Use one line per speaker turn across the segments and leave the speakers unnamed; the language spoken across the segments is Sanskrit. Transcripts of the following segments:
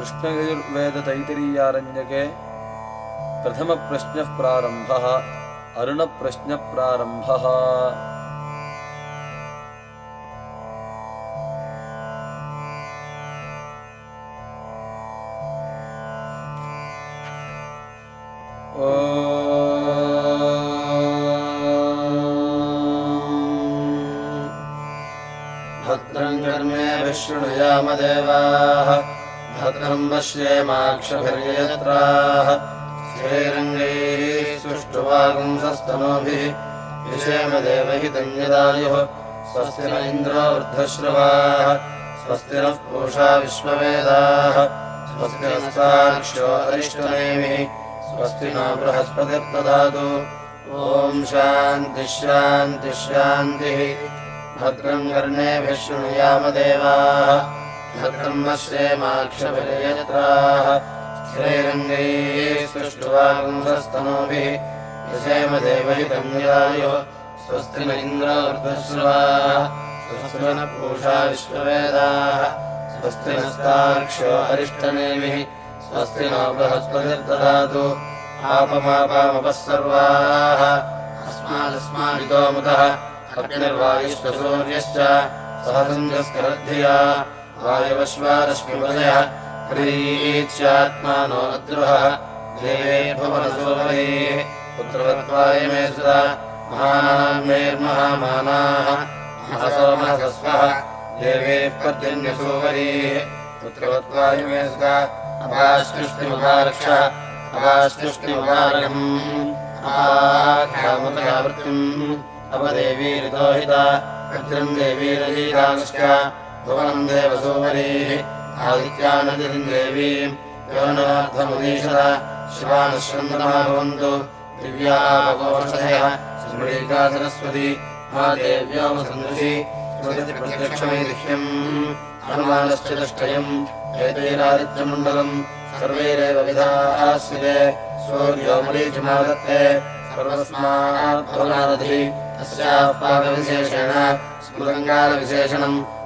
कृष्णयजुर्वेदतैतिरीयारण्यके प्रथमप्रश्नः प्रारम्भः अरुणप्रश्नप्रारम्भः
पश्येमाक्षभिर्यत्राः श्रीरङ्गैः सुष्ठुवागुंसस्तनोभिः विषेमदेवहितम् यदायुः। स्वस्ति न इन्द्रो वृद्धश्रवाः स्वस्ति नः पूषा विश्ववेदाः। स्वस्ति नस्ताक्षो अरिष्टनेमिः स्वस्ति नो बृहस्पतिर्ददातु ॐ शान्तिः शान्तिः शान्तिः। भद्रम् स्थिरैरङ्गैः सृष्टुवागुंसस्तनोभिः यशेमदेवहितम् यायुः स्वस्ति न इन्द्रवृद्धश्रवाः स्वस्ति न पूषा विश्ववेदाः स्वस्ति नस्तार्क्ष्यो अरिष्टनेमिः स्वस्ति नो बृहस्पतिर्ददातु आपमापामपः सर्वाः अस्मादस्मादितो मुतः अग्निर्वायुष्वसूर्यश्च सहसञ्जस्करद्धिया वायवश्वारश्मिपदय ह्रीत्यात्मानो अद्रुहः देवेर्भुवनसुरैः पुत्रवत्वाय मे सुरा महामेर्महामानाः महसोमहसस्वः देवेः पर्जन्यसूवरीः पुत्रवत्वाय मे सुरा अपास्कृष्णिमुपारक्ष अपास्कृष्णिमुपारकम् आख्यामतयावृत्तिम् अपदेवीरितोहिता अद्रम् देवीरजीरांश्च भुवनम् देवसोमरीः आदित्यानदिम् देवीम् योनार्थमुदीशत शिवानश्रन्दमा भवन्तु दष्टयम् एतैरादित्यमण्डलम् सर्वैरेव विधास्यते। सूर्यो मरीचिमादत्ते सर्वस्मात् भवनादधि। तस्याः पाकविशेषेण स्मृतङ्गालविशेषणम्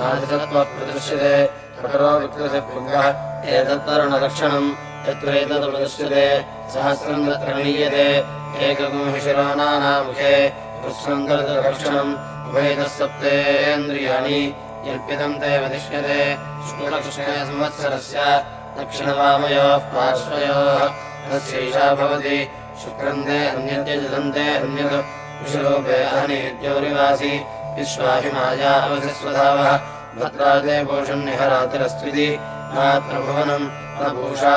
प्रत्यक्षेण नाधितत्वः प्रदृश्यते प्रकरो विकृतिः पुङ्गः एतत्तरुणलक्षणम् यत्रैतदुपदृश्यते सहस्रम् तत्र नीयते एकगुं हि शिरोनानामुखे कृत्स्रन्दलक्षणम् उभयतः सप्तेन्द्रियाणि यल्पितम् ते वदिष्यते शुक्लकृष्णे संवत्सरस्य दक्षिणवामयोः पार्श्वयोः तस्यैषा भवति विषरूपे अहनीद्यौरिवासि विश्वाहिमाया अवधिस्वधावः भद्रादे भूषण्यहरातिरस्त्विति नात्र भुवनम् न भूषा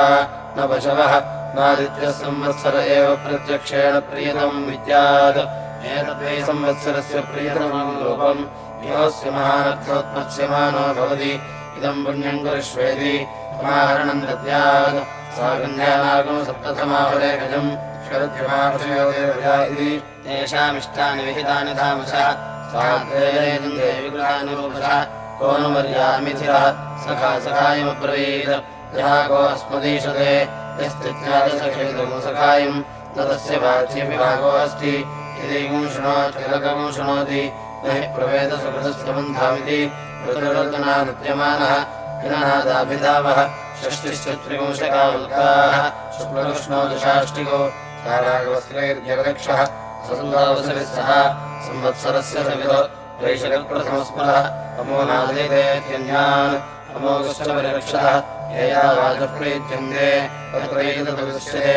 न पशवः। नादित्यः संवत्सर एव प्रत्यक्षेण प्रियतमम् विद्यात् एतद्वै संवत्सरस्य प्रियतमम् रूपम् योऽस्य महानर्थोत्पत्स्यमानो भवति। इदम् पुण्यम् कुरुष्वेति। समाहरणम् दद्यात् सा कन्यानागम् सप्तथमाहुरे गजम्। शरद्यमाशयो देवया इति। तेषामिष्टानि विहितानि धामसः सा देवेदम् को नु तस्य अस्ति। यदि गुं शृणोति न हि प्रवेदसुकृतस्य बन्धामिति। ऋतुरर्दना नृत्यमानः। हिननादाभिधावः। षष्टिश्चत्रिपुंशकावल्काः शुक्लकृष्णो दशाष्टिको तारागवस्त्रैर्जगदक्षः ससन्दावसरिः सह संवत्सरस्य सवितो वैशकप्रथमस्मरः अमो नादेत्यन्यान् अमोगश्च परिरक्षतः हेया वाजप्रीत्यन्ते तत्रैतदविदुष्यते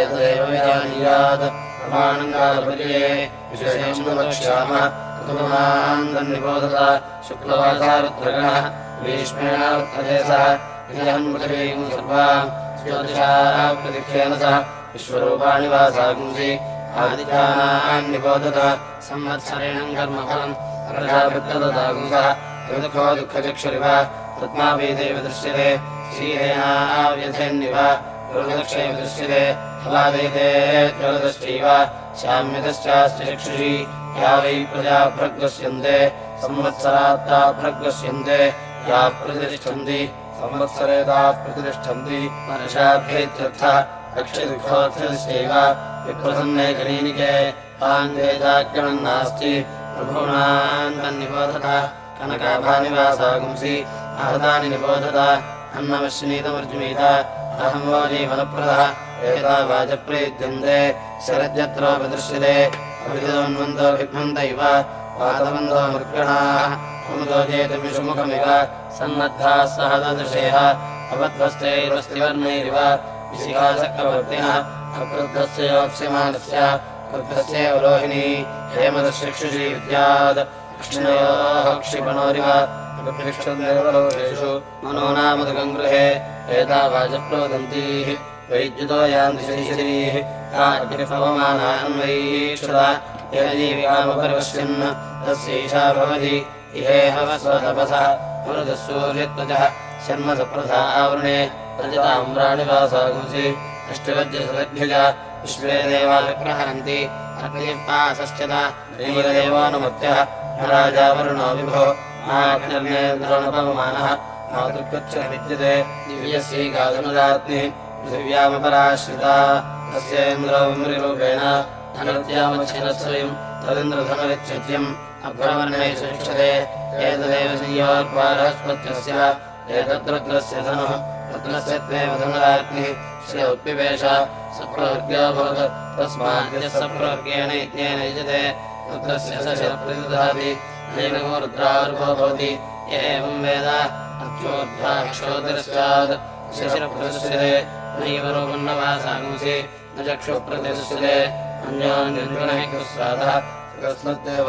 एतदेव विजानीयात् प्रमाणङ्गालपर्ये विशेषम् वक्ष्यामः ऋतुमान्दन्निबोधत शुक्लवासा रुद्रगणः भीष्मेणार्थते सः। विजयम् पृथिवीम् सर्वाम् ज्योतिषाः प्रतिख्येन सह। विश्वरूपाणि वासागुंसि आदित्यानान्निबोधत संवत्सरेणम् कर्मफलम् प्रजावृत्तददागुंसः दुःखो दुःखचक्षुरिव। पद्माभीदेव दृश्यते। श्रीहेनाव्यथेन्निव गुरुदक्षे दृश्यते। फलादेते ज्वलदश्चैव शाम्यतश्चास्ति चक्षुषी। या वै प्रजा भ्रग्वस्यन्ते संवत्सरात्ता भ्रग्वस्यन्ते याः प्रतिष्ठन्ति।
संवत्सरेताः प्रतिष्ठन्ति।
वर्षाभ्येत्यर्थः रक्षिदुःखोऽर्थस्यैव विप्रसन्ने कलीनिके आङ्गेजाग्रणम् नास्ति प्रभूणाम् तन्निबोधत कनकाभानिवासागुंसि आहतानि निबोधत अन्नमश्नीतमर्जुमीत अहम् वो जीवनप्रदः एता वाचप्रयुज्यन्ते शरद्यत्रोपदृश्यते अभिदोन्वन्तो भिघ्नन्त इव पादवन्तो मृगणाः अमुदो चेतुमिषुमुखमिव सन्नद्धाः सह ददृशेः विशिखासक्तवर्तिनः अक्रुद्धस्य योत्स्यमानस्य क्रुद्धस्यैव रोहिणी हेमदश्चक्षुषी विद्यात् कृष्णयोः क्षिपणोरिव मनो नामदकम् गृहे एतावाचः प्रोदन्तीः वैद्युतो यान्ति शैशरीः पवमानान्वैक्षता यजीविकामपरिपश्यन् तस्यैषा भवति। इहेहवस्वतपसः मरुदः सूर्यत्वजः शर्मसप्रथा आवृणे रजताम्राणिवासागुंसि अष्टवज्रसदभ्युज विश्वे देवाभिप्रहरन्ति अग्निः पासश्चता नीलदेवानुमत्यः राजा वरुणो विभो नाग्निर्नेन्द्रोणपवमानः
मातृकृच्छ विद्यते
दिव्यस्यैकाधनुरात्निः पृथिव्यामपराश्रिता तस्येन्द्रो विमृरूपेण धनुर्द्यामच्छिनस्वयम् तदिन्द्रधनुरिच्छिद्यम् अभ्रवर्णे सुशिक्षते एतदेव संयोर्पारस्पत्यस्य एतद्रुद्रस्य धनुः रुद्रस्य त्वेव धनुराग्निः श्रिय उत्पिपेश सप्रवर्ग्यो भवत् तस्माद्यः रुद्रस्य स शिरप्रतिदधाति नैनमो रुद्रार्भो भवति। एवं वेद अत्योद्धाक्षोदरस्यात् शिशिरप्रतिष्ठते नैव रोगन्नवासागुंसि न चक्षुप्रतिष्ठते अन्योन्यन्गुणः कुस्वादः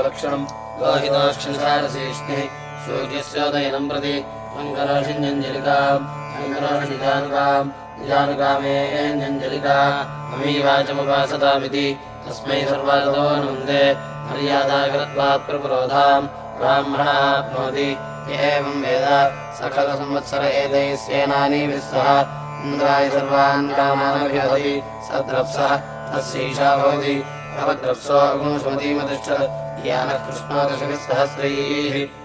लक्षणम्
लोहितोक्षसारशीष्णिः सूर्यस्योदयनम् प्रति। अमीवाचमुपासतामिति तस्मै सर्वागतो नन्दे। मर्यादाकरत्वात् प्रपुरोधाम् ब्राह्मणाप्नोति एवम् वेद सकलसंवत्सर एतैः सेनानीभिः सह इन्द्राय सर्वान् कामानभिहति सद्रप्सः तस्यैषा भवति। भवद्रप्सो अगुंसुमतीमतिष्ठत् यानः कृष्णोदशभिः सहस्रैः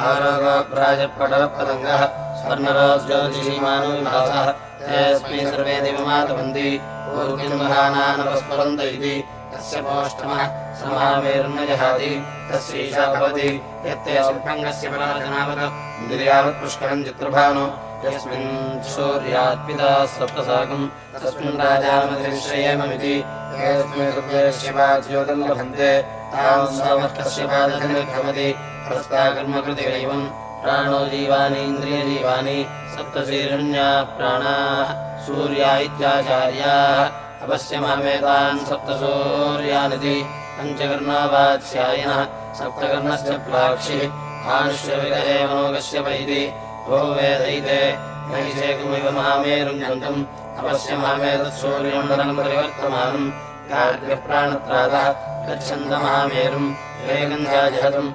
आरोगप्राजपटलपतङ्गः स्वर्णरोज्योतिषीमानो विभासः तेऽस्मै सर्वे दिवमातवन्ति। ऊर्गिन्वहानानपस्फुरन्त इति तस्य पोष्ठमः समावेर्न जहाति तस्यैषा भवति। यत्ते सुभङ्गस्य पराजनावत् इन्द्रियावत् पुष्करम् चित्रभानु। यस्मिन् सूर्यात्पिता सप्तसाकम् तस्मिन् राजामधिश्रयेममिति
एतस्मै हृदयस्य ज्योतिर्लभन्ते
तां सामर्थ्यस्य पादधनिर्भवति हस्ताकर्मकृतिरैवम् प्राणो जीवानि इन्द्रियजीवानि सप्तशीर्षण्या प्राणाः सूर्या इत्याचार्याः प्लाक्षिः आनुष्यविगरे मनोगस्य वैति भो वेदैते नैषेकमिव महामेरुम् गन्तुम् अपश्यमहमेतत् सूर्यमण्डलम् परिवर्तमानम्। प्राणत्रातः गच्छन्तमहामेरुम् वेगम् चाजहतम्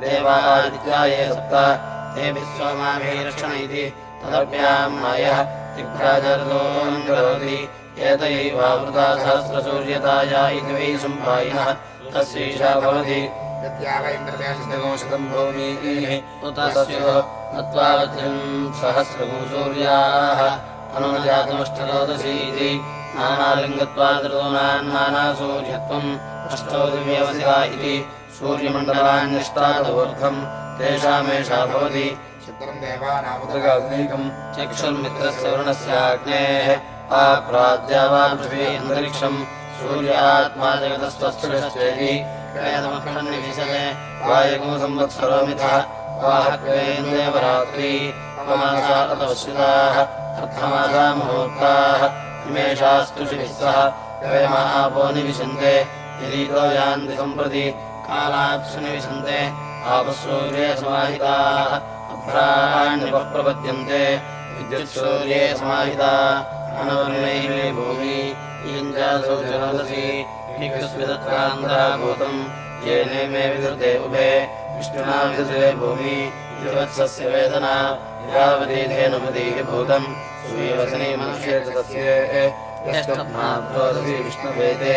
देवादित्या ये सप्त। तेभिः सोमाभिः रक्षण इति तदभ्याम् मायः दिग्भ्राजर्दोन् करोति। एतयैवावृता सहस्रसूर्यताया इति वै सम्पायिनः तस्यैषा भवति।
शतम् भूमिः।
उतस्यो नत्वा वज्रम् सहस्रगुं सूर्याः। अनुजातमष्टरोदशी इति नानालिङ्गत्वादृतोनान्नानासूर्यत्वम् अष्टौ दिव्यवसिता इति सूर्यमण्डलान्यष्टादवोर्ध्वम् तेषामेषा भवति।
चित्रम् देवानामुदगाग्नीकम्
चक्षुर्मित्रस्य वरुणस्याग्नेः आप्राद्या वा पृथिवी अन्तरिक्षम्। सूर्यात्मा वेदमखण्डिविशते वायगो संवत्सरो मिथः वाहक्वेन्द्रेवरात्री अपमासा तपश्रिताः अर्थमासा मुहूर्ताः निमेषास्तुषिभिः सह महापो निविशन्ते। यदीतो यान्ति सम्प्रति कालाप्सु निविशन्ते आपसूर्ये समाहिताः अभ्राण्यपः प्रपद्यन्ते विद्युत्सूर्ये समाहिता अनवर्णैवे भूमि इयञ्जासौ जनोदसी भूतम् येने मे विधृते उभे विष्णुना विधृते भूमि इति वत्सस्य वेदना यावदेधेनुपदीः भूतम् सुवीवसनी मनुष्ये तस्य यष्टभ्राद्रोदसी विष्णुवेदे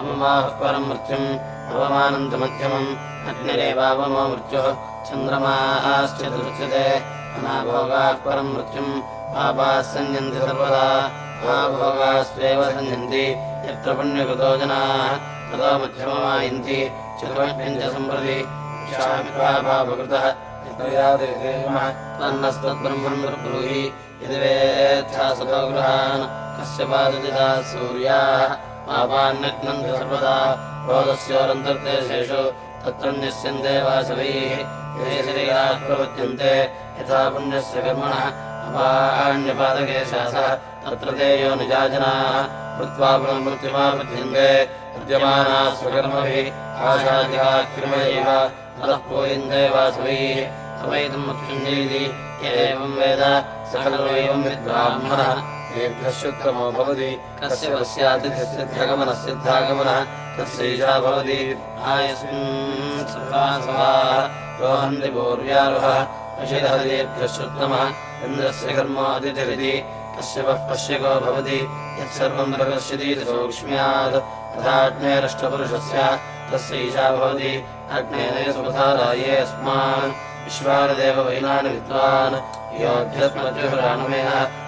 अममाः परम् मृत्युम् अवमानन्तमध्यमम् अग्निरेवावमो मृत्युः दृच्यते अनाभोगाः परम् मृत्युम् पापाः सर्वदा। महाभोगास्त्वेव सञ्जन्ति यत्र पुण्यकृतो जनाः सम्प्रति। यदि वेत्था सतो गृहान् कस्य पाददिता सूर्याः पापान्यग्नन्ति सर्वदा क्रोधस्योरन्तर्देशेषु तत्र न्यस्यन्ते वासवैः ये शरीराः प्रपद्यन्ते यथा पुण्यस्य कर्मणः अपाण्यपादके शासः तत्र ते यो निजाजनाः कृत्वा वेद सकलमेवम् विद्ब्राह्मणः
दीर्घश्युत्तमो भवति
कस्य कस्यातिथिसिद्ध्यगमनसिद्धागमनः तस्यैषा भवति। आयस्मिन् सर्वासवाः रोहन्ति पूर्व्यारुहः अशिरः दीर्घश्युत्तमः इन्द्रस्य कर्मादितिरिति। कश्यपः पश्यको भवति यत्सर्वम् प्रकर्ष्यतीति सौक्ष्म्यात्। तथाग्नेरष्टपुरुषस्य तस्यैषा भवति। अग्नेने अस्मान्। विश्वानदेव वैनानि विद्वान्। योऽध्यस्मद्युहुराणमेन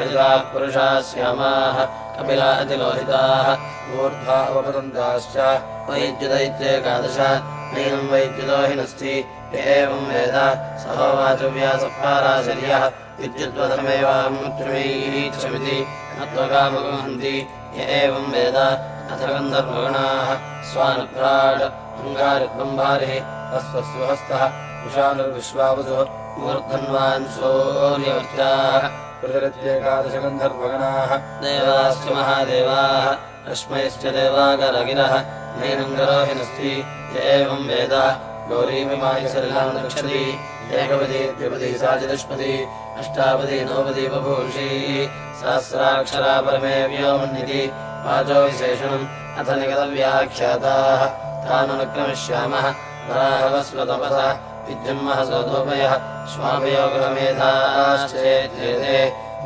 रजताः पुरुषाः श्यामाः कपिला अतिलोहिताः
ऊर्ध्वा अवपतन्ताश्च
वैद्युत इत्येकादश नैनम् वैद्युतो हि नस्ति य एवम् वेद एवम् वेद अथ गन्धर्वगणाः स्वानभ्राट् अङ्गारुग्बम्भारिः
हस्तस्वहस्तः कुशानुर्विश्वावसुः
मूर्धन्वान् सूर्यवर्त्याः
प्रचलित्येकादशगन्धर्वगणाः
देवाश्च महादेवाः रश्मैश्च देवाकरगिरः नैनम् गरोहिनस्ति य एवम् वेद। गौरीमिमायसलिलाम् रक्षति एकपदी द्विपदी चतुष्पदी अष्टापदी नवपदी बभूषी सहस्राक्षरा परमे व्योमन्निति वाचो विशेषणम् अथ निगतव्याख्याताः। वराहवस्वतपसः विद्युन्मः सोधोपयः स्वाभयो गृहमेधाश्चेत्येते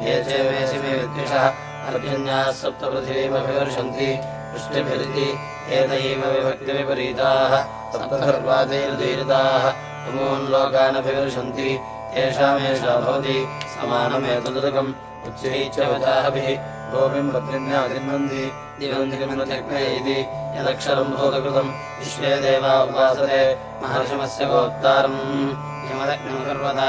ये च मेसि मे विद्विषः अर्जन्याः सप्तपृथिवीमभिवर्षन्ति वृष्टिभिरिति एतैव विभक्तिविपरीताः सप्तधर्वादैर्दीरिताः अमून्लोकानभिवर्षन्ति तेषामेषा भवति समानमेतदुदकम् उच्चैः च वचाभिः
गोपिम् भद्रिण्याजिन्वन्ति
दिवन्दिकमित्यग्ने इति यदक्षरम् भूतकृतम् विश्वे देवा उपासते महर्षमस्य गोप्तारम् यमदग्निमकर्वत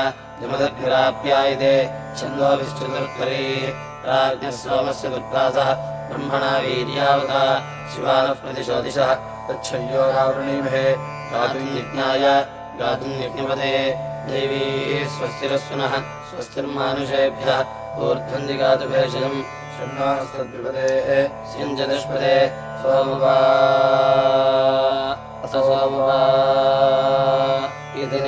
यमदग्निराप्यायते छन्दोभिश्चतुर्करीः राज्ञः सोमस्य दुर्गासः ब्रह्मणा वीर्यावता शिवानः प्रतिशोदिशः।
तच्छय्यो रावृणीमहे
गातुम् यज्ञाय गातुम् यज्ञपदे। देवी स्वस्तिरस्वनः स्वस्तिर्मानुषेभ्यः ऊर्ध्वन्दिगातु भेषजम्
षण्मास्तद्विपदे
सिञ्चतुष्पदे सोमवा सोमवा। इति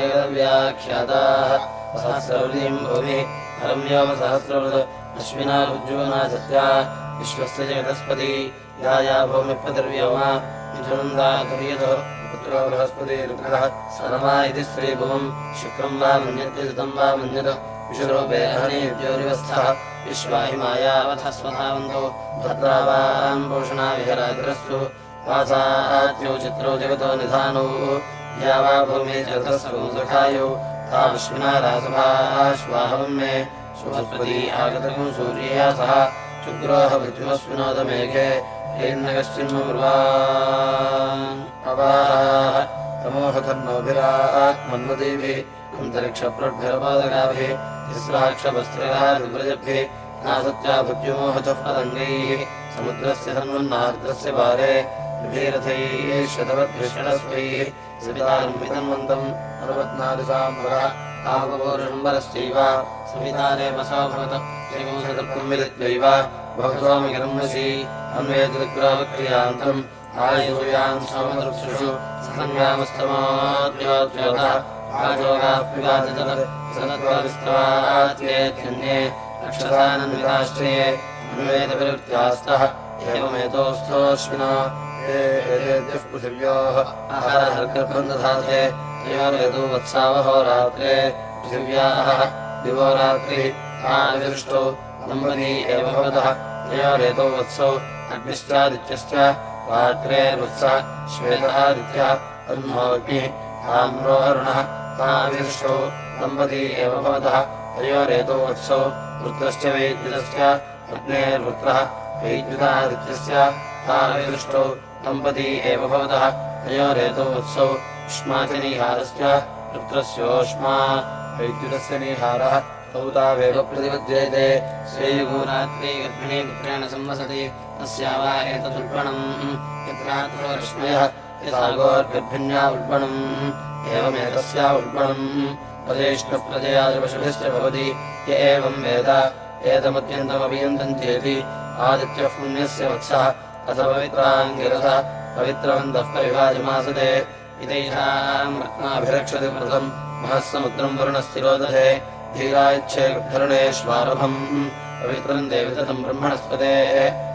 विश्वस्य जगतस्पति या या भूमिपतिर्व्योमा मिथुनन्दा तुर्यतो
पुत्रो बृहस्पतिरुग्रः
सरमा इति स्त्रीभुवम् शुक्रम् वा मन्यते ऋतम् वा मन्यत विषुरूपे अहनीव्योरिवस्थः विश्वाहि मायावथ स्वधावन्तो। भद्रावाम् भूषणा विहराग्रस्तु वासाद्यौ चित्रो जगतो निधानौ। या वा भूमि जगतस्सर्वं सखायौ। ता विश्विना रासभाश्वाहवम् मे सुहस्पती आगतकम् सूर्यया सह शुक्रोह
अवाह तमोहतन्नोभिरात्मन्वदेभिः
अन्तरिक्षप्रभ्यरपादकाभिः तिस्राक्षवस्त्रगाभिः नासत्या भुज्यमोहतः पतङ्गैः समुद्रस्य धन्वन्नार्द्रस्य पारे विभीरथैः शतवद्भिषणस्वैः सवितार्मितन्वन्तम्
अर्वत्नादिसाम्बरः
तापपौरुषम्बरश्चैव सवितारे वसोऽभवत् श्रीवंशतत्वम् विदित्वैव बहुस्वामिकरम्यसि अन्वेतृक्रावक्रियान्तम् सोमदृक्षुषु एवमेतोऽस्थोऽश्विना
एतेभ्यः पृथिव्योः।
आहारहर्गर्भम् दधाते तयोर्यतो वत्सावहोरात्रे पृथिव्याः। दिवो रात्रिः आविदृष्टौ दम्पती एव भवतः। तयोरेतो वत्सौ अग्निश्चादित्यश्च रात्रेर्वत्सः श्वेतादित्यः ताविदृष्टौ दम्पती एव भवतः, तयोरेतो वत्सौ, वृत्रश्च वैद्युतश्च, अग्नेर्वृत्रः वैद्युतादित्यस्य ताविदृष्टौ दम्पती एव भवतः, तयोरेतो वत्सौ, उष्माचनीहारश्च, वृत्रस्योष्मा,
वैद्युतस्य निहारः, तौ तावेव
प्रतिपद्येते। गर्भिणी पुत्रेण संवसति। तस्या वा उल्बणम्। एवमेतस्या एवम् वेद। एतमत्यन्तमभियन्तम् चेति आदित्यः पुण्यस्य वत्सः। अथ पवित्राङ्गिरसः पवित्रवन्तः परिवाजमासते इतैषाम् रत्नाभिरक्षति व्रतम्। महःसमुद्रम् वरुणस्थिरोदधे। धीरायच्छेर्धरणेष्वारभम् पवित्रम् देवितम् ब्रह्मणस्पते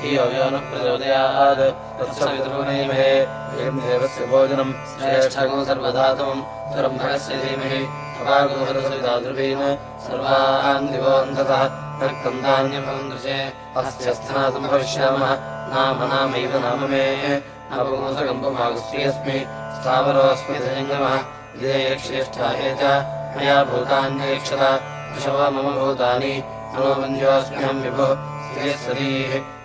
धियो यो न प्रचोदयात्। तत्सवितुर्वरेमहे
एवम् देवस्य भोजनम्
श्रेष्ठगो सर्वधातुम् ब्रह्मणस्य धीमहि। अपागोहरसवितादृभीन् सर्वान् दिवोऽन्धतः नक्तम् धान्यभवन् दृशे। अस्त्यस्थनातम् भविष्यामः। नाम नामैव नाम मे। नवगुंसकम्पमागुस्त्रियस्मि स्थावरोऽस्मि धजङ्गमः विधेयक्षेष्ठा ये च। मया भूतान्येक्षत वृषभो मम भूतानि। मनोमञ्जोऽस्म्यहम् विभुः। स्त्रियः सतीः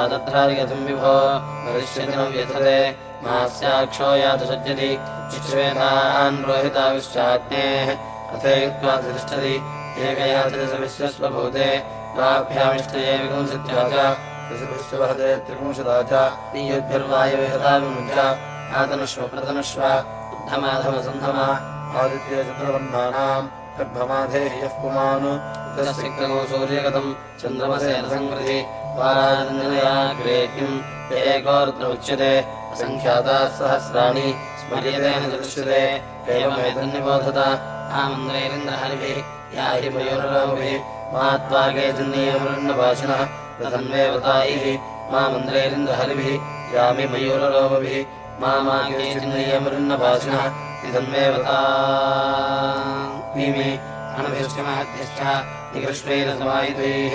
आदत्रादिगतम् विभो भविष्यति न व्यथते। मास्याक्षो यातसज्जति विश्वेतान् रोहिताविश्चाग्नेः अथयुक्त्वा तिष्ठति। एकयातिरसविश्वस्वभूते द्वाभ्यामिष्टये विपुंसत्या च
ऋषिभिश्चवहते त्रिपुंशदा च
तीयद्भिर्वायुवेदाविमुञ्च आतनुष्व प्रतनुष्व। उद्धमाधमसन्धमा
आदित्यचन्द्रवर्णानाम् गर्भमाधेः यः पुमान्।
सूर्यगतम्। चन्द्रमसेन सङ्कृति असङ्ख्याताः सहस्राणि स्मर्यतेन एवमेतन्निबोधत आमन्द्रैरिन्द्रहरिभिः या हि मयूररामभिः मा त्वागे जन्नीयमृण्णपाशिनः तदन्वेवतायैः मा मन्द्रैरिन्द्रहरिभिः यामि मयूररोमभिः मा मागे जन्नीयमृण्णपाशिनः इदन्वेवता नीमि अनभिष्टमहद्भिश्च निकृष्टैरसमायुधैः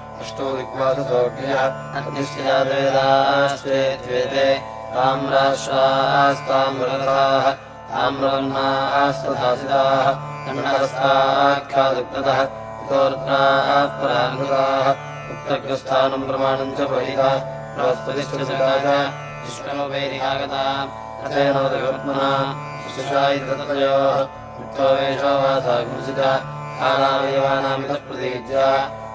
अष्टो दिग्वाससोऽग्न्यः
अग्निश्चयाद्वेदाश्चे द्वेते ताम्राश्वास्ताम्ररथाः ताम्रवर्णास्तथासिताः दण्डहस्ताख्यादुक्ततः इतोर्द्राः पराङ्गताः उत्तग्रस्थानम् प्रमाणम् च परिता बृहस्पतिश्च सदा च विष्णुवैरिहागता रथेनोदगर्त्मना शिशुषा इति ततयोः युक्तो वेषो वासा गुरुसिता कालावयवानामितः प्रतीज्या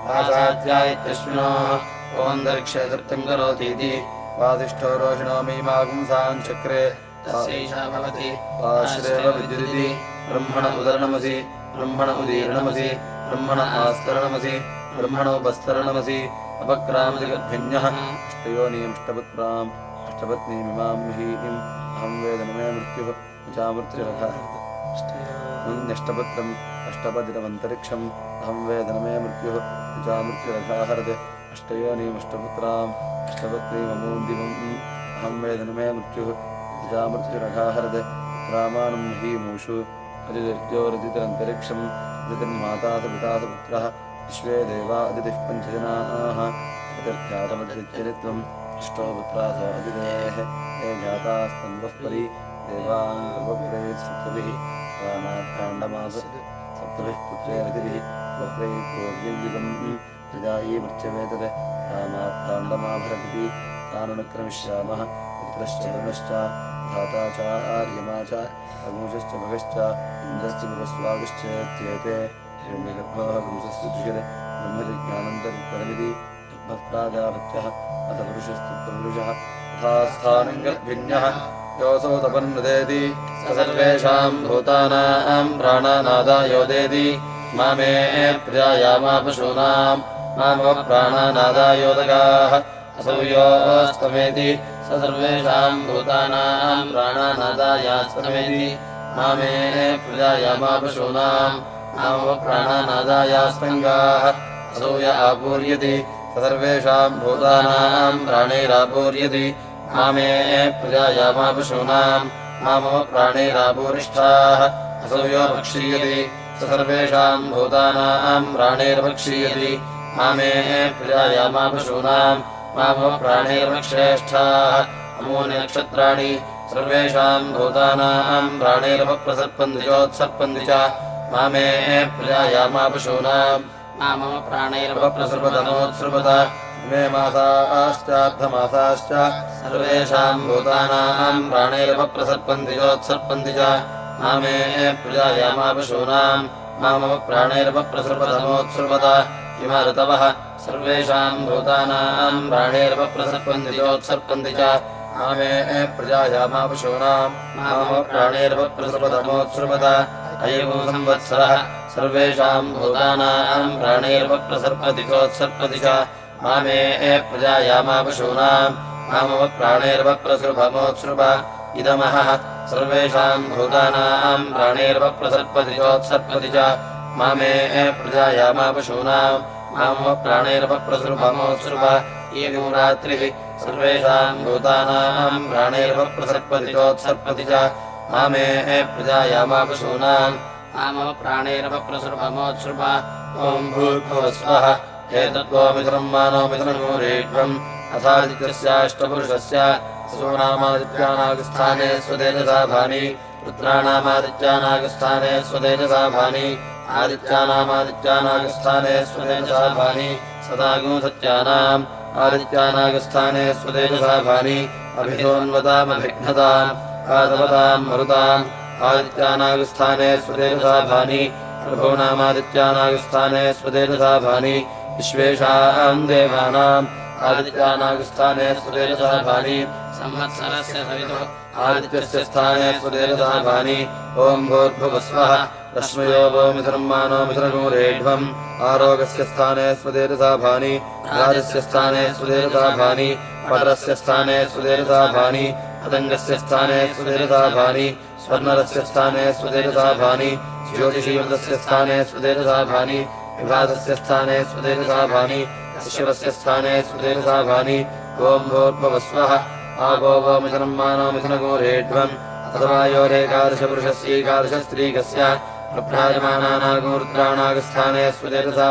वासाद्या इत्यश्विनोः ओन्दरिक्षे तृप्तिम् करोतीति
वासिष्ठो रोहिणो मीमागुंसाम् चक्रे
तस्यैषा भवति।
आश्रेव विद्युदिति। ब्रह्मण उदरणमसि ब्रह्मण उदीर्णमसि ब्रह्मण आस्तरणमसि ब्रह्मणोपस्तरणमसि अपक्रामति गर्भिण्यः अष्टयोनीमष्टपुत्राम् अष्टपत्नीमिमाम् हीम् अहम् वेदनमे मृत्युः चामृत्युरथ न्यष्टपुत्रम् अष्टपदितमन्तरिक्षम् अहम् वेदनमे मृत्युः चामृत्युरथाहरत् अष्टयोनीमष्टपुत्राम् अष्टपत्नीममून्दिमम्। अहम् वेदनमे मृत्युः जामृत्युरघाहरत् रामाणम् हीमूषु अदितिर्जोरदितिरन्तरिक्षम्। अदितिर्माता स पिता स पुत्रः विश्वे देवा अदितिः पञ्चजनाः। अतिर्ख्यातमतिरित्यनित्वम् अष्टो पुत्रा स अदितेः। ये जातास्तन्वः परि देवान् गर्भपुरेत् सप्तभिः रामाकाण्डमास मृत्यवेतत् रामाकाण्डमाभरतिः ताननुक्रमिष्यामः पुत्रश्च वरुणश्च धाता च आर्यमा च अगुंशश्च भगश्च इन्द्रश्च भगस्वागश्चेत्येते हिरण्यगर्भः पुंसस्तु दृश्यते ब्रह्मजिज्ञानन्तरिपरमिति गर्भः प्राजापत्यः अथ गर्भिण्यः योऽसौ तपन्नदेति स सर्वेषाम् भूतानाम् प्राणानादायोदेति मामे प्रियायामापशूनाम् माम प्राणानादायोदगाः असौ योऽस्तमेति। स सर्वेषाम् भूतानाम् प्राणानादायास्तमेति मामे प्रजायामापशूनाम् नाम प्राणानादायास्तङ्गाः असौ य आपूर्यति। स सर्वेषाम् भूतानाम् प्राणैरापूर्यति मामे प्रजायामापशूनाम् माम यो भक्षीयति। स सर्वेषाम् भूतानाम् प्राणैर्भक्षीयति। मामे प्रजायामापशूनाम् माम प्राणैर्वक्षेष्ठाः अमूनि नक्षत्राणि सर्वेषाम् भूतानाम् च। मामे प्रजायामापशूनाम् माम प्राणैरपप्रसृपतमोत्सृपत इमे मासाश्चार्धमासाश्च
सर्वेषाम् भूतानाम् प्राणैरपप्रसर्पन्ति चोत्सर्पन्ति च मामे प्रजायामापशूनाम् माम प्राणैरपप्रसृपतमोत्सृपत इमा ऋतवः सर्वेषाम् भूतानाम् प्राणैरपप्रसर्पन्ति चोत्सर्पन्ति च
मामे प्रजायामापशूनाम्
माम प्राणैरपप्रसृपतमोत्सृपत अयगो संवत्सरः सर्वेषाम् भूतानाम् प्राणैरपप्रसर्पति चोत्सर्पति च मामे प्रजायामापशूनाम् माम प्राणैरपप्रसृपमोत्सृप इदमः सर्वेषाम् भूतानाम् प्राणैरपप्रसर्पति चोत्सर्पति च मामे प्रजायामापशूनाम् माम प्राणैरपप्रसृपमोत्सृप इयगो रात्रिः सर्वेषाम् भूतानाम् प्राणैरपप्रसर्पति चोत्सर्पति च मामे प्रजायामा पशूनाम्
आमव प्राणैरवप्रसृपमोत्सृप
ॐ भूर्भुवस्वः एतद्वोमित्रम् मानोमित्रमूरेढ्वम् अथादित्यस्याष्टपुरुषस्य। सूनामादित्यानागस्थाने स्वदेजसा भानि रुद्राणामादित्यानागस्थाने स्वदेजसा भानि आदित्यानामादित्यानागस्थाने स्वदेजसा भानि सदागुसत्यानाम् आदित्यानागस्थाने स्वदेजसा भानि अभिधोन्वतामभिघ्नताम् आदवताम् मरुताम् आदित्यानागस्थाने स्वदेजसा भानि प्रभूणामादित्यानागस्थाने स्वदेजसा भानि विश्वेषाम् देवानाम् आदित्यानागस्थाने स्वदेजसा भानि
संवत्सरस्य सवितुः
आदित्यस्य स्थाने स्वदेजसा भानि ॐ भूर्भुवस्वः, रश्मयो वो मिथर्मानो मिथुरगुरेढ्वम् आरोगस्य स्थाने स्वदेजसा भानि राजस्य स्थाने स्वदेजसा भानि पटरस्य स्थाने स्वदेजसा भानि पतङ्गस्य स्थाने स्वदेजसा भानि स्वर्णरस्य स्थाने स्वदेजसा भानि ज्योतिषीवृतस्य स्थाने स्वदेजसा भानि विभासस्य स्थाने स्वदेजसा भानि शिवस्य स्थाने स्वदेजसा भानि ॐ भूर्भुवस्वः आपो वो मिथुनम् मानो मिथुनगोरेढ्वम् अथवा योरेकादशपुरुषस्यैकादशस्त्रीकस्य प्रभ्राजमानानागमूर्द्राणागस्थाने स्वदेजसा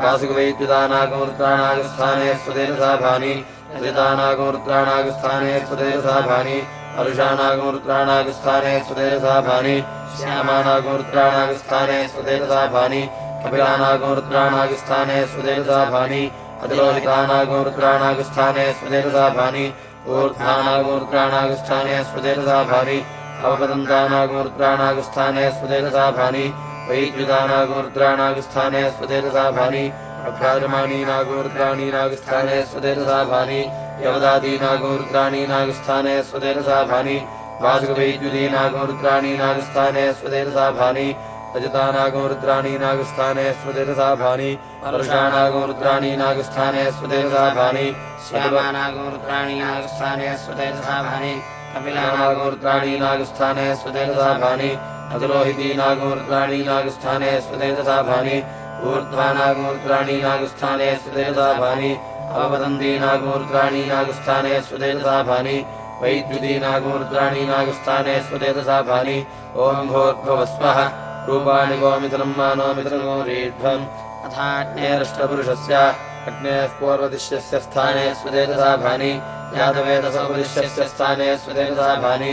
भानि यवदातानागमूर्द्राणागस्थाने स्वदेजसा भानि वासुकवैद्युतानागमूर्द्राणागस्थाने स्वदेजसा भानि रजतानागमूर्द्राणागस्थाने स्वदेजसा भानि अरुषाणागमूर्द्राणागस्थाने स्वदेजसा भानि श्यामानागमूर्द्राणागस्थाने स्वदेजसा भानि कपिलानागमूर्द्राणागस्थाने स्वदेजसा भानि अतिरोहितानागमूर्द्राणागस्थाने स्वदेजसा भानि ऊर्ध्वानागमूर्द्राणागस्थाने स्वदेजसा भानि अवपदन्तानागमूर्द्राणागस्थाने स्वदेजसा भानि वैद्युतानागमूर्द्राणागस्थाने स्वदेजसा भानि अभ्राजमानीनागमूर्द्राणीनागस्थाने स्वदेजसा भानि यवदादीनागमूर्द्राणीनागस्थाने स्वदेजसा भानि वासुकवैद्युदीनागमूर्द्राणीनागस्थाने स्वदेजसा भानि रजतानागमूर्द्राणीनागस्थाने स्वदेजसा भानि वर्षाणागमूर्द्राणीनागस्थाने स्वदेजसा भानि
श्यामानागमूर्द्राणीनागस्थाने स्वदेजसा भानि
कपिलानागमूर्द्राणीनागस्थाने स्वदेजसा भानि। अतिरोहितीनागमूर्द्राणीनागस्थाने स्वदेजसा भानि। ऊर्ध्वानागमूर्द्राणीनागस्थाने स्वदेजसा भानि। अवपदन्तीनागमूर्द्राणीनागस्थाने स्वदेजसा भानि वैद्युतीनागमूर्द्राणीनागस्थाने स्वदेजसा भानि। ॐ भूर्भुवस्वः रूपाणि गोमिथुनम् मानोमिथुनो रेढ्वम्
अथाज्ञेरष्टपुरुषस्य
अग्नेः पूर्वदिश्यस्य स्थाने स्वदेजसा भानि। यादवेदसोपदिश्यस्य स्थाने स्वदेजसा भानि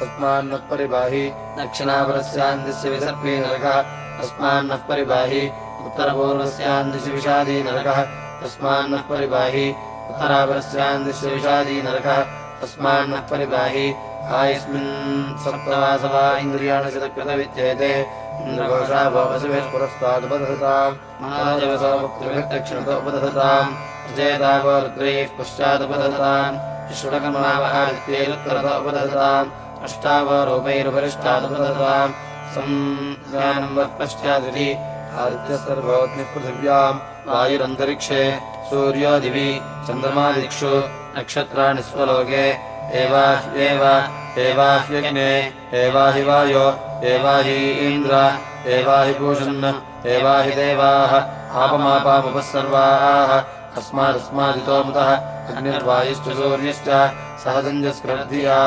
अस्मान्नः परिबाहि दक्षिणापरस्यान्दिस्य विसर्पी नरकः। अस्मान्नः परिबाहि उत्तरपूर्वस्यान्दिस्य विषादी नरकः। तस्मान्नः परिबाहि विषादी नरकः। तस्मान्नः परिबाहि आयस्मिन् सप्तवासवा इन्द्रघोषा उपदधताम् आदित्यसर्वोऽग्निः पृथिव्याम् वायुरन्तरिक्षे सूर्यो दिवि चन्द्रमादिक्षु नक्षत्राणि स्वलोके। एवाह्येव एवाह्यग्ने एवाहि वायो एवाहि इन्द्र एवाहि पूषन् एवाहि देवाः। आपमापामुपः अस्मादस्मादितोमुतः अग्निर्वायुश्च सूर्यश्च सहजञ्जस्कृद्धिया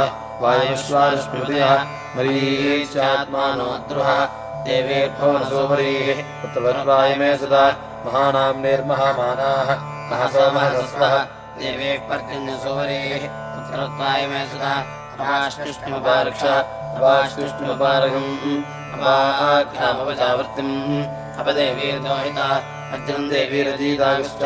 वायुश्वारस्मृतयः मरीश्चात्मानो द्रुह देवेर्भवनसोपरीः पुत्रवन्वायमे सुदा महानाम्नेर्महामानाः सहसोमहसस्वः
देवेः पर्जन्यसोपरीः पुत्रवत्वायमे सुदा अपदेवीर्दोहिता अर्जुनम् देवीरजीताविष्ट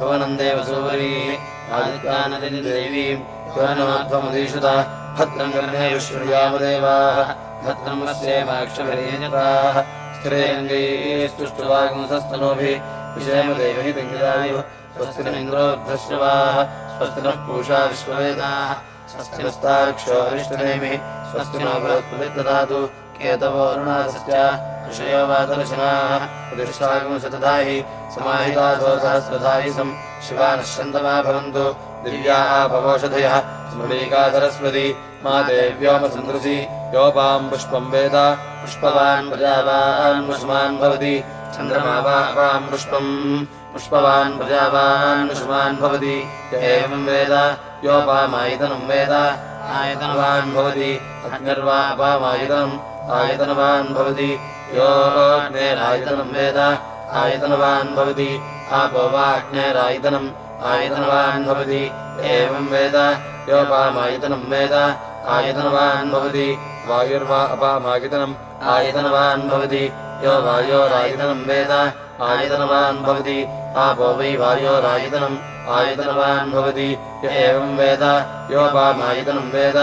भुवनम् देवसूपरीः आदित्यानदिदेवीम् भुवनमाध्वमदीषुता भद्रम् गर्णे विश्वयामदेवाः भद्रम् वस्येमाक्षभिरेजताः स्थिरेऽङ्गैस्तुष्टुवागुंसस्तनोभिः विषयमदेवहि पिङ्गलायुः स्वस्ति न इन्द्रोऽर्धश्रवाः स्वस्ति नः पूषा विश्ववेदाः
स्वस्ति नस्ताक्षो अरिष्टनेमिः स्वस्ति नो बृहस्पतिर्ददातु केतवोरुणासश्च ऋषयो वातरशनाः प्रतिष्ठागुंशतधाहि समाहितासो सहस्रधाहि सम् शिवा नश्यन्तमा भवन्तु दिव्या भवोषधयः स्मृलीका सरस्वती मा देव्योमसन्दृशि योपाम् पुष्पम् वेद प्रजावान् पुष्मान् भवति। चन्द्रमा वा वाम् पुष्पम् पुष्पवान् भवति। य एवम् वेद योपामायतनम् वेद आयतनवान् भवति। अग्निर्वा अपामायतनम् आयतनवान् भवति। यो वेद आयतनवान् भवति। आपो वा अग्नेरायतनम् आयतनवान् भवति। एवम् वेद आयतनवान् भवति। वायुर्वा अपामायतनम् आयतनवान् भवति। यो वायोरायतनम् वेद। आयतनवान् भवति। आपो वै वायोरायतनम् आयतनवान् भवति। य एवम् वेद। योपामायतनम् वेद।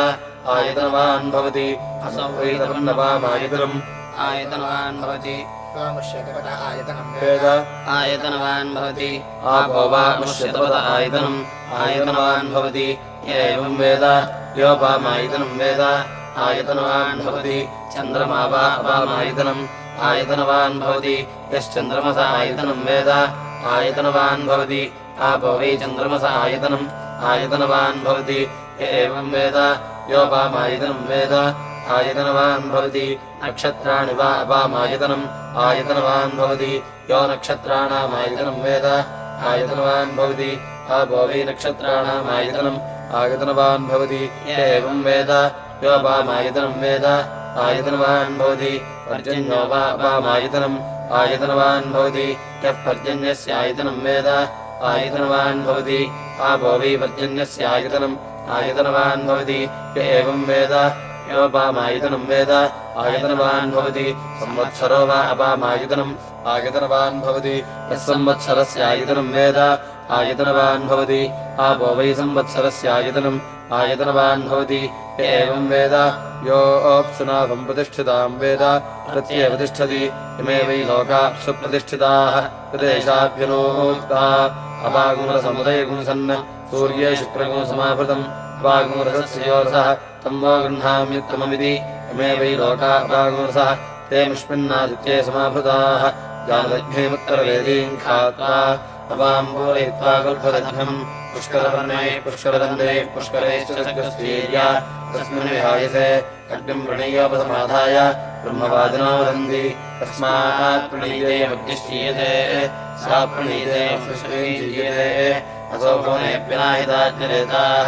आयतनवान् भवति। असौ वै तपन्नपामायतनम् आयतनवान् भवति
वेद।
आयतनवान् भवति। आपो वा मुष्यतपद आयतनम्। आयतनवान् भवति। य एवम् वेद। योपामायतनम् वेद। आयतनवान् भवति। चन्द्रमा वा अपामायतनम्। आयतनवान् भवति। यश्चन्द्रमस आयतनम् वेद। आयतनवान् भवति। आपो वै चन्द्रमस आयतनम्। आयतनवान् भवति। य एवम् वेद। योपामायतनम् वेद आयतनवान् भवति। नक्षत्राणि वा अपामायतनम् आयतनवान् भवति। यो नक्षत्राणामायतनम् वेद। आयतनवान् भवति। आपो वै नक्षत्राणामायतनम्
आयतनवान् भवति।
य एवम् वेद। योपामायतनम् वेद। आयतनवान् भवति। पर्जन्यो वा अपामायतनम् आयतनवान् भवति। यः पर्जन्यस्य आयतनम् वेद। आयतनवान् भवति। आपो वै पर्जन्यस्य आयतनम् आयतनवान् भवति। य वेद योपामायतनम् वेद आयतनवान् भवति। संवत्सरो वा अपामायतनम्
आयतनवान् भवति।
यः संवत्सरस्य आयतनम् वेद आयतनवान् भवति। आपो वै संवत्सरस्य आयतनम् आयतनवान् य एवम् वेद
यो अप्सुनाभम् प्रतिष्ठिताम् वेद प्रत्येव तिष्ठति इमे वै लोका सुप्रतिष्ठिताः प्रदेशाभ्यनोक्ता अपागुणसमुदयगुंसन् सूर्ये शुक्रगुणसमाभृतम् अपागुणरसस्य योरसः तम् वा गृह्णामि तममिति इमे वै लोकापागमनसः तेऽस्मिन्नादित्ये समाभृताः जानलक्ष्मीमुत्तरवेदीम् खात्वा अवाम् पूरयित्वा गल्भदघ्नम् पुष्करवर्णैः पुष्करदण्डैः पुष्करैश्च चक्रस्वीर्या तस्मिन् विहायसे अग्निम् प्रणीयोपसमाधाय ब्रह्मवादिना वदन्ति तस्मात् प्रणीते प्रणीतेयमग्निश्चीयते सा प्रणीते असौ भवनेऽप्यनाहिताज्ञरेताः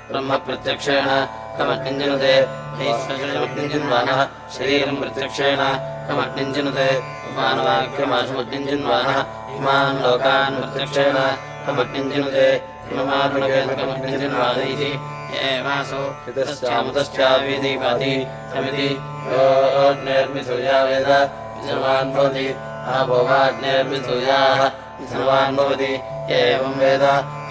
ब्रह्म प्रत्यक्षेण। कमग्निञ्जनते ऐश्वर्यमग्निञ्जन्वानः शरीरम् प्रत्यक्षेण। कमग्निञ्जनते उपानवाक्यमाशमग्निञ्जन्वानः इमान् लोकान् प्रत्यक्षेण। कमग्निञ्जनते हिममारुणकेतकमग्निञ्जन्वानैः एवासो यतश्चामुतश्चावीदीपाति समिति यो अग्नेर्मिथुया वेद विसर्वान् भवति। आपो वा अग्नेर्मिथुयाः विसर्वान् भवति। एवं वेद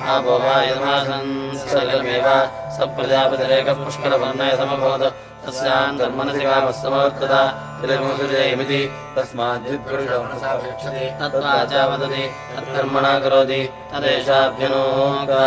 आपो वा यजमासन् सकलमेव। स प्रजापतिरेकः पुष्करवर्णय समभवत्। तस्याम् धर्मनसि कामस्तमवर्तत इदमुसृजयमिति तस्माद्विपुरुषमनसापेक्षते
तत्त्वा च वदति तत्कर्मणा करोति। तदेशाभ्यनोगा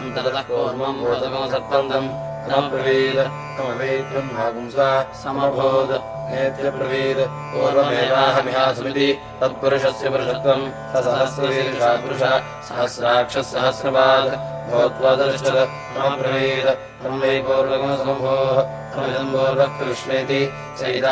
अन्तरतः
पूर्वम्
भूतमसर्पन्तम् पूर्वमेवाहमिहासमिति तत्पुरुषस्य पुरुषत्वम् स सहस्रशीर्षापुरुष सहस्राक्षः सहस्रपाद् भूत्वादर्शत् समब्रवीत् तन्वै पूर्वगमसम्भोः तमिदम्बोर्वक्तुष्वेति चैत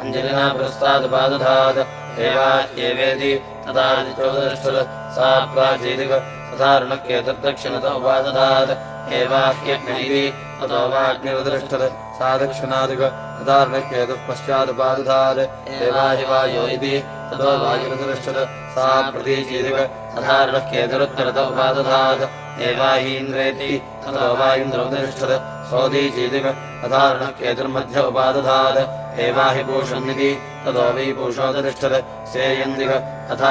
अञ्जलिना पुरस्तादुपादधात् एवा एवेति तदादिचोदर्शत् सा प्राचीदिव तथा ऋणकेतुर्दक्षिणत उपादधात्। एवाह्यग्नैति ततो वाग्निरुदृष्टत्। सा दक्षिणादिव तथा ऋणकेतुः पश्चादुपादधात् एवा हि वायो इति ततो वायुरुदृष्टत्। सा प्रतीचीदिव तथा ऋणकेतुरुत्तरत उपादधात्। एवा हीन्द्रेति ततो वा इन्द्रोदृष्टत् सोदीचीदिव तथा ऋणकेतुर्मध्य उपादधात्। एवा हि पूषन्निति ततो वै पूषोदतिष्ठत् सेयन्दिव तथा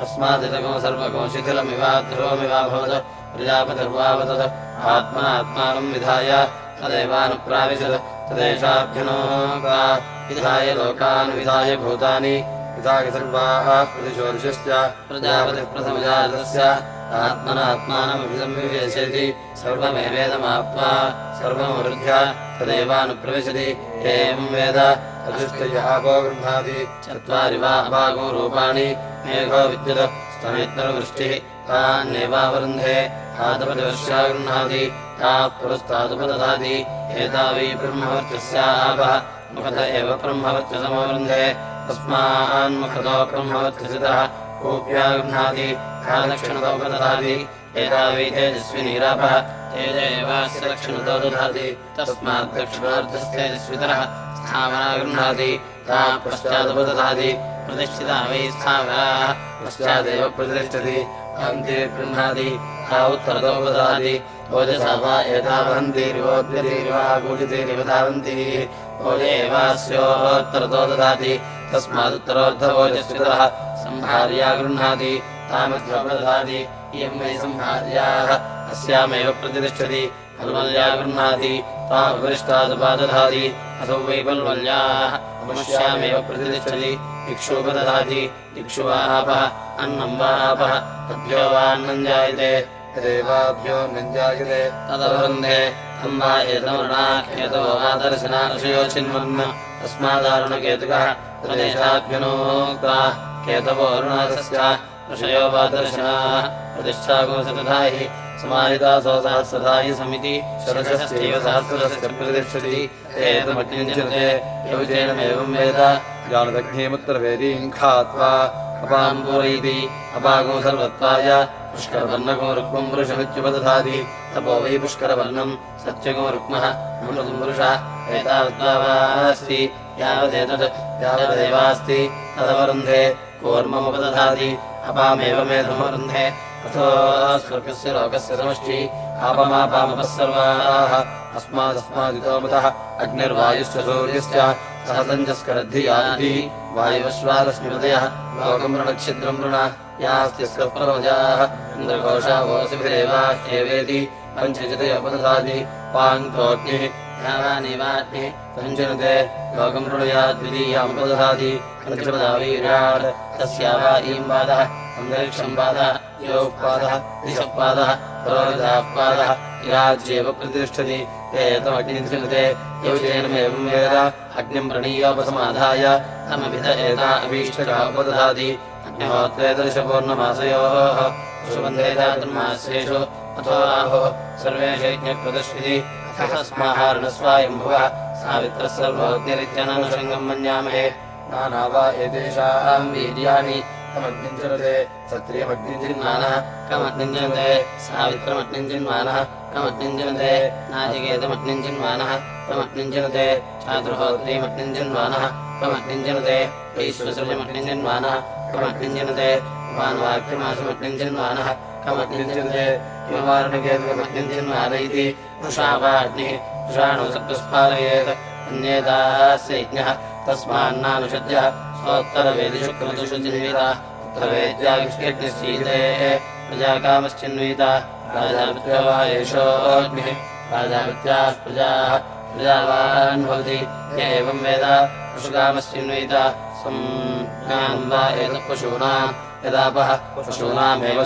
तस्मादिदगो सर्वगो शिथिलमिवाध्रुवमिवाभवत् प्रजापतिर्वावतत् आत्मनात्मानम् विधाय, तदेवानुप्राविशत् तदेशाभ्यनोगा विधाय लोकान्, विधाय भूतानि, विधाय सर्वाः प्रतिशोर्षश्च प्रजापतिः प्रथमजातस्य आत्मनात्मानमभिसंविवेशयति सर्वमेवेदमाप्त्वा सर्वमवृद्ध्य, तदेवानुप्रविशति। एवं वेद चतुष्टयः आपो गृह्णाति चत्वारि वा अभागो रूपाणि मेघो विद्युत् स्तमेत्तरवृष्टिः तान्येवावरुन्धे आदपतिवर्षा गृह्णाति ताः पुरस्तादुपदधाति एता वै ब्रह्मवर्त्यस्यापः मुखत एव ब्रह्मवर्त्यसमवृन्धे तस्मान्मुखतो ब्रह्मवर्त्यसितः कूप्या गृह्णाति कालक्षणतो उपदधाति एता वै तेजस्विनीरापः तेज एवास्य दक्षिणतो दधाति तस्मात् दक्षिणार्धस्तेजस्वितरः स्थावरा गृह्णाति ता पश्चादुपदधाति प्रतिष्ठिता वै स्थावराः पश्चादेव प्रतिष्ठति अन्ते गृह्णाति ता उत्तरतोपदधाति ओजसा वा एता वहन्तिरिवोद्यतिरिवा कूजितिरिव धावन्ति ओजेवास्योत्तरतो ददाति तस्मादुत्तरोर्धवोजस्वितः संहार्या गृह्णाति तामध्योपदधाति इयं वै संहार्याः अस्यामेव प्रतिष्ठति फल्वल्या गृह्णाति तामुपरिष्टादुपादधाति असौ वै मनुष्यामेव प्रतिष्ठति। इक्षुपदधाति इक्षुवापः अन्नं वापः तद्भ्यो वान्नं जायते। देवाभ्यो नञ्जायते तदवरुन्धे तं वा एतमरुणाख्यतो आदर्शना ऋषयो चिन्वन् तस्मादारुणकेतुकः प्रदेशाभ्यनोक्ता। केतवो अरुणासस्य ऋषयो वा दर्शनाः प्रतिष्ठागोसतधाहि समाहितासो सहस्रधायि समिति शरशश्चैव सहस्रस्य प्रतिष्ठति एतमग्निञ्चते योजेनमेवं वेद। जानदग्निमुत्तरवेदीं खात्वा अपाम् पूरयति अपागो सर्वत्वाय पुष्करवर्णको रुक्मम् पुरुषमित्युपदधाति तपो वै रुक्मः तदवरुन्धे कूर्ममुपदधाति अपामेव मेधमवरुन्धे अथो स्वर्गस्य लोकस्य समष्टि। आपमापामपः सर्वाः। अस्मादस्मादितोमतः अग्निर्वायुश्च सूर्यश्च। सहसञ्जस्करद्धियादिः वायुवश्वारश्मिपदयः लोकम् ऋणच्छिद्रम् ऋण यास्त्यस्य प्रवजाः। इन्द्रकोशावोऽसिभिरेवाह्येवेति पञ्चजितयोपदधाति। पाङ्क्तोऽग्निः यावानेवाग्निः पञ्चनुते लोकम् ऋणयाद्वितीयामुपदधाति पञ्चपदा वीर्यात् तस्यावा ईम् पादः अन्तरिक्षम् पादः योः पादः दिशः पादः पुरोहिताः पादः राज्येव प्रतिष्ठति एतमग्निन्ते योजेनमेवं वेद अग्निम् प्रणीयोपसमाधाय तमभिध एता अभीष्टकः उपदधाति अग्निहोत्रेदर्शपूर्णमासयोः पशुबन्धे चातुर्मास्येषु अथो आहो सर्वेषु ततस्माहारुणस्वायम्भुव। सावित्रः सर्वोद्यरित्यननुषङ्गम् मन्यामहे। नाना वा एतेषाम् वीर्याणि। तमग्निञ्जरते क्षत्रियमग्निञ्जिन्मानः कमग्निञ्जनते सावित्रमग्निञ्जिन्मानः कमग्निञ्जनते नाचिकेतमग्निञ्जिन्मानः त्वमग्निञ्जनते चातुर्होत्रीमग्निञ्जिन्मानः त्वमग्निञ्जनते वैश्वसृजमग्निञ्जिन्मानः त्वमग्निञ्जनते मानवाग्निमासमग्निञ्जिन्मानः कमग्निञ्जनते किमवारणकेतुकमग्निञ्जिन्मान इति। वृषावाग्निः वृषाणो सप्तस्पालयेत् अन्येतास्य यज्ञः चिन्विता उत्तरवेद्याविष्यग्निश्चीते प्रजाकामश्चिन्विता प्रजाः प्रजावान् भवति एवं वेद। पशुकामश्चिन्विता। संज्ञानं वा एतत् पशूनाम् यदापः पशूनामेव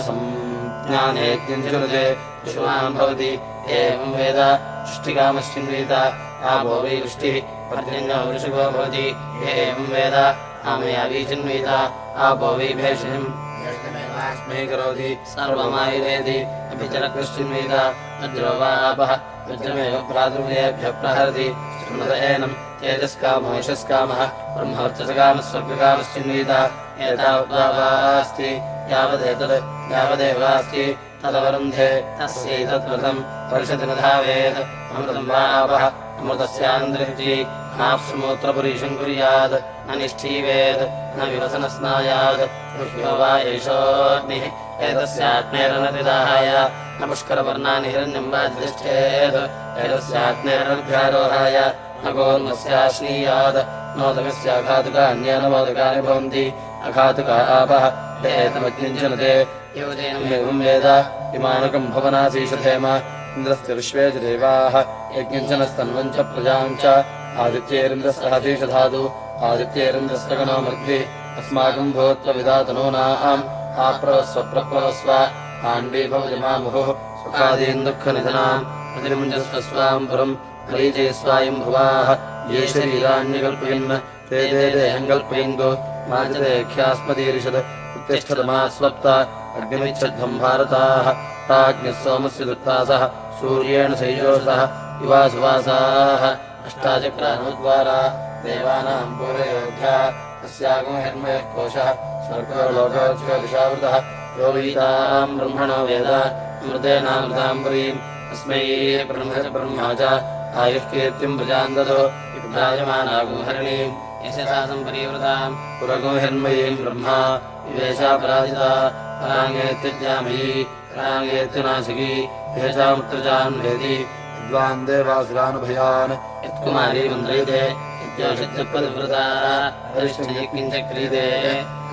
भवति। एवं वेद वृष्टिकामश्चिन्विता आपो वै वृष्टिः पर्जन्यो वृषभो भवति। एवं वेद आमयावीचिन्विता आपो वै भेषजम्
करोति।
सर्वमायुरेति च रक्तश्चिन्विता। वज्रो वा आपः वज्रमेव भ्रातृभ्यः प्रहरति। शृणुत एनम् तेजस्कामो यशस्कामः ब्रह्मवर्चसकामः स्वर्गकामश्चिन्विता एतावद्वास्ति यावदेतत् यावदेवास्ति तदवरुन्धे तस्यैतद्व्रतम् धावेत् अमृतम् वा आपः कुर्यात् न निष्ठीवेत् न विवसनस्नायात् ऋभ्यो वा एषोऽग्निः न पुष्करवर्णानि हिरण्यम् वा तिष्ठेत् न गोन्मस्याश्नीयात् नोदकस्याघातुकान्येन मोदकानि भवन्ति। अघातुका आपः। एतमग्निञ्चनते एवं वेद। इमानकम् भुवनासीषधेम। इन्द्रस्य विश्वे च देवाः। यज्ञञ्चनस्तन्वम् च प्रजाम् च। आदित्येरिन्द्रस्सहतीषधातु आदित्येरिन्द्रस्य गणो मद्भिः अस्माकम् भूत्वविदातनूनाम्। आप्रवस्व प्रप्लवस्व आण्डीभवजमामुहुः सुखादीन् दुःखनिधनाम्। प्रतिमुञ्जस्व स्वाम् पुरम् मरीचे स्वायम् भुवाः ये शरीराण्यकल्पयन् ते ते देहम् कल्पयन्तु। माचदेख्यास्मदीरिषत् इत्यष्टतमास्वप्त अग्निमिच्छध्वम् भारताः। प्राज्ञः सोमस्य दुःखासः सूर्येण सैजोषः युवासुवासाः अष्टाचक्रानुद्वारा देवानाम् पूर्वयोध्या तस्यागमहिर्मयः कोशः, स्वर्गो लोकोज्योतिषावृतः योगीताम् ब्रह्मणो वेद अमृतेनामृताम्बरीम् अस्मै ब्रह्म ब्रह्मा च आयुःकीर्तिम् प्रजाम् ददो विभ्राजमानागुहरिणीम् यस्य सा सम्परीवृताम् पुरगुहर्मयीम् ब्रह्मा। पराङ्गेत्यनाशिकी येषामुत्रजान्वेदी
विद्वान् देवासुरानुभयान्।
यत्कुमारी मन्त्रयते यज्ञोषित्यपदव्रता वरिष्ठयज्ञञ्चक्रीते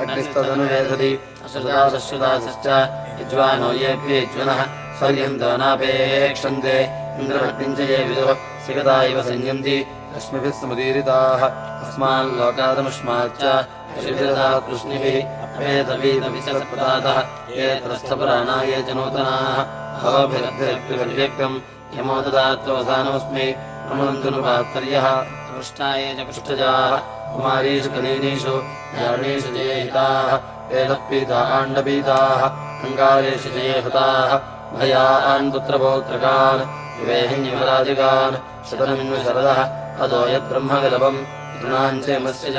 अग्निस्तदनुवेदति
असुदासश्रुदासश्च यज्वानो सर्यन्तो नापेक्षन्ते इन्द्रभक्तिम् च ये विदुः सिगता इव संयन्ति।
रश्मिभिः समुदीरिताः
अस्मान् लोकादमुष्माच्च ऋषिभिरदात् कृष्णिभिः अपेतवीतविचरप्रदातः ये त्रस्थपुराणा ये च नूतनाः। भवभिरभ्यक्तम् यमो ददात्ववसानमस्मि प्रमनन्तनुपात्तर्यः पृष्ठाये च पृष्ठजाः। कुमारीषु कनीनीषु। जारणीषु जये हिताः वेदपीता आण्डपीताः। अङ्गारेषु जये हुताः भयान् पुत्रपौत्रकान्। विवेहिन्यमराजिकान् शतनमिन्वशरदः अदो यद्ब्रह्मविलभम् तृणाञ्चेमस्य च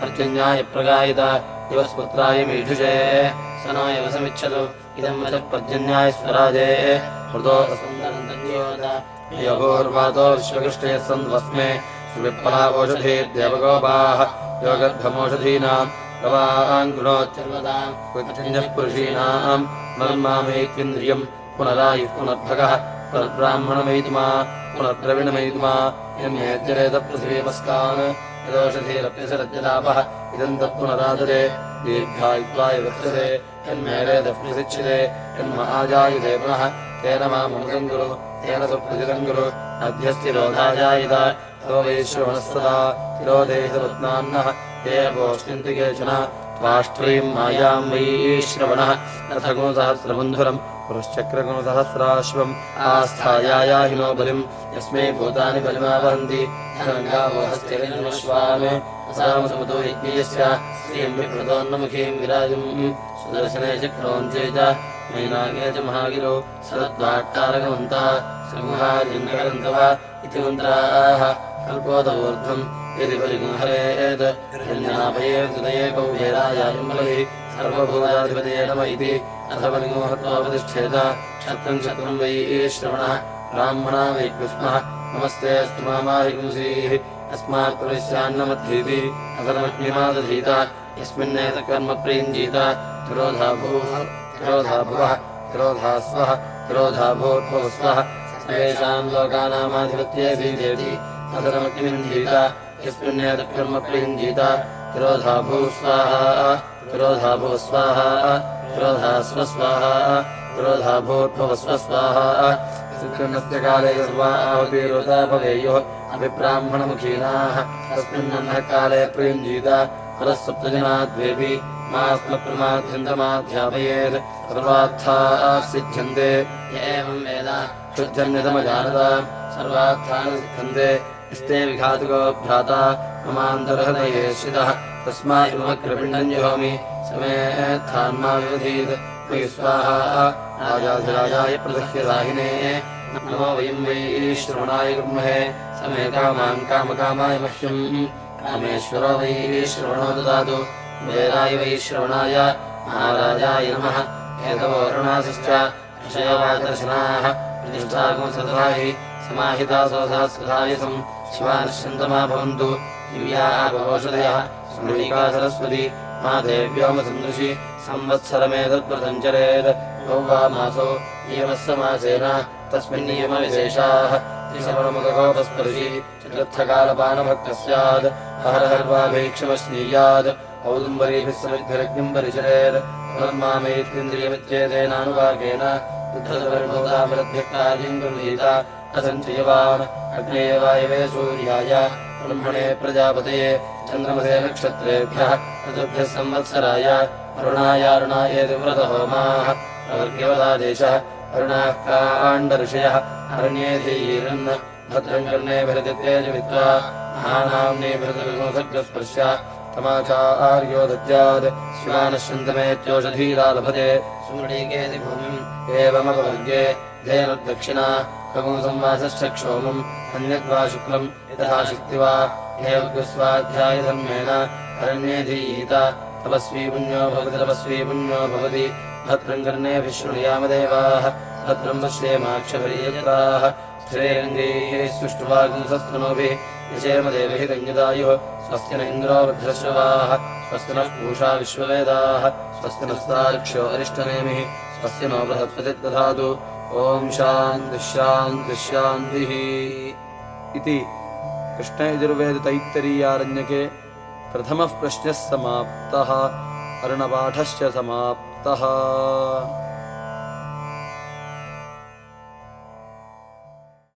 प्रत्यञ्ज्ञाय प्रगायित इव मीषुषे स नो एव समिच्छतु इदम् रजः पर्जन्याय स्वराजे। मृतो
योगोर्वातो विश्वकृष्टे सन्वस्मे। सुविप्पलावोषधीर्देवगोपाः योगर्भमोषधीनाम् गवाङ्गुणोत्यर्वदाम् पुरुषीणाम् मर्मामेक्विन्द्रियम् पुनरायुः पुनर्भगः। पुनर्ब्राह्मणमयितुमा पुनर्द्रविणमयितुमा इदम् मेजरेत पृथिवीपस्कान् यदोषधीरप्यसरज्जलापः इदम् तत्पुनरादरे दीर्घायुत्वाय वृक्षसे यन्मेरेदप्यसिच्छिते यन्म आजायुधे पुनः तेन मामृतम् कुरु तेन गोष्ठन्ति केचन त्वाष्ट्रीम् मायाम् वैश्रवणः पुरुश्चक्रगुणसहस्राश्वम् आस्थायायाहिनो बलिम् यस्मै भूतानि बलिमावहन्ति।
विप्रतोन्नमुखीम् विराजम्। सुदर्शने चक्रोञ्चे च मैनागे च महागिरौ सिंहादिन्नकरन्तव इति मन्त्राः। कल्पोदवोर्ध्वम् यदि अथ परिगुंहत्वापतिष्ठेत क्षत्रम् क्षत्रम् वै श्रवणः ब्राह्मणा वै कुस्मः नमस्ते अस्तु मामाहिपुंसीः अस्मात् प्रविश्यान्नमद्धीति अथर्मज्ञमादधीत यस्मिन्नेतकर्म प्रियुञ्जीत तिरोधा भूः सर्वेषाम् लोकानामाधिपत्येऽधीतेति अथर्मज्ञमिञ्जीत यस्मिन्नेतकर्म प्रियुञ्जीत तिरोधा भूः तिरोधा स्वस्वाहा तिरोधा भूर्भुवस्व स्वाहा काले सर्वा आहुतिरोधा भवेयुः, अभिब्राह्मणमुखीनाः। तस्मिन्नः काले प्रियुञ्जीता परः मास्मप्रमाध्यन्तमाध्यापयेत् सर्वार्थाः सिद्ध्यन्ते। य वेद शुद्धन्यतमजानता सर्वार्थान् सिद्धन्ते यस्ते विघातुको भ्राता, ममान्तर्हृदये तस्मादिममग्रपिण्डम् जुहोमि समेत्थान्मा विवधीत्। मयि स्वाहा राजाधिराजाय प्रदह्यदाहिने नमो वयम् वै श्रवणाय कुर्महे समे कामान् कामकामाय मह्यम्। कामेश्वरो वै श्रवणो ददातु। वेदाय वै श्रवणाय महाराजाय नमः। हेतवोरुणासश्च विषयवादर्शनाः प्रतिष्ठागुंसदधाहि समाहितासो सहस्रधायसम् शिवानिश्चन्दमा भवन्तु। दिव्याः भवौषधयः स्मृणिका सरस्वती मा देव्योमसन्दृशि संवत्सरमेतद्व्रतञ्चरेत् यौ वा मासो नियमस्य मासेन तस्मिन्नियमविशेषाः त्रिशवणमुखकोपस्पर्शि चतुर्थकालपानभक्तः स्यात् अहरहर्वाभीक्षमश्नीयात् औदुम्बरीभिः समिद्भिरग्निम् परिचरेत् सूर्याय ब्रह्मणे प्रजापतये चन्द्रमसे नक्षत्रेभ्यः ऋतुभ्यः संवत्सराय प्रवर्ग्यवदादेशः अरुणाः काण्डऋषयः अरण्ये दद्यात् शिवानश्यन्तमेत्योषधीरा लभते सुमृणीकेति भूमिम् एवमपवर्गे धेनुर्दक्षिणा कपुंसंवासश्चक्षोमम् अन्यद्वा शुक्लम् यथा शक्ति वा एवस्वाध्यायधर्मेण अरण्येधीयीत। तपस्वी पुण्यो भवति तपस्वी पुण्यो भवति। भद्रम् कर्णेभिः शृणुयामदेवाः भद्रम् पश्येमाक्षभिर्यजताः स्थिरेरङ्गैः सुष्ठुवागुंसस्तनोभिः यशेमदेवहि कञ्जदायुः स्वस्ति न इन्द्रो वृद्धश्रवाः। स्वस्ति नः पूषा विश्ववेदाः। स्वस्ति नस्तार्क्ष्यो अरिष्टनेमिः। स्वस्ति नो बृहस्पतिर्दधातु ॐ शान्तिश्शान्तिश्शान्तिः
इति कृष्णयजुर्वेदतैत्तरीयारण्यके प्रथमः प्रश्नः समाप्तः अरुणपाठश्च समाप्तः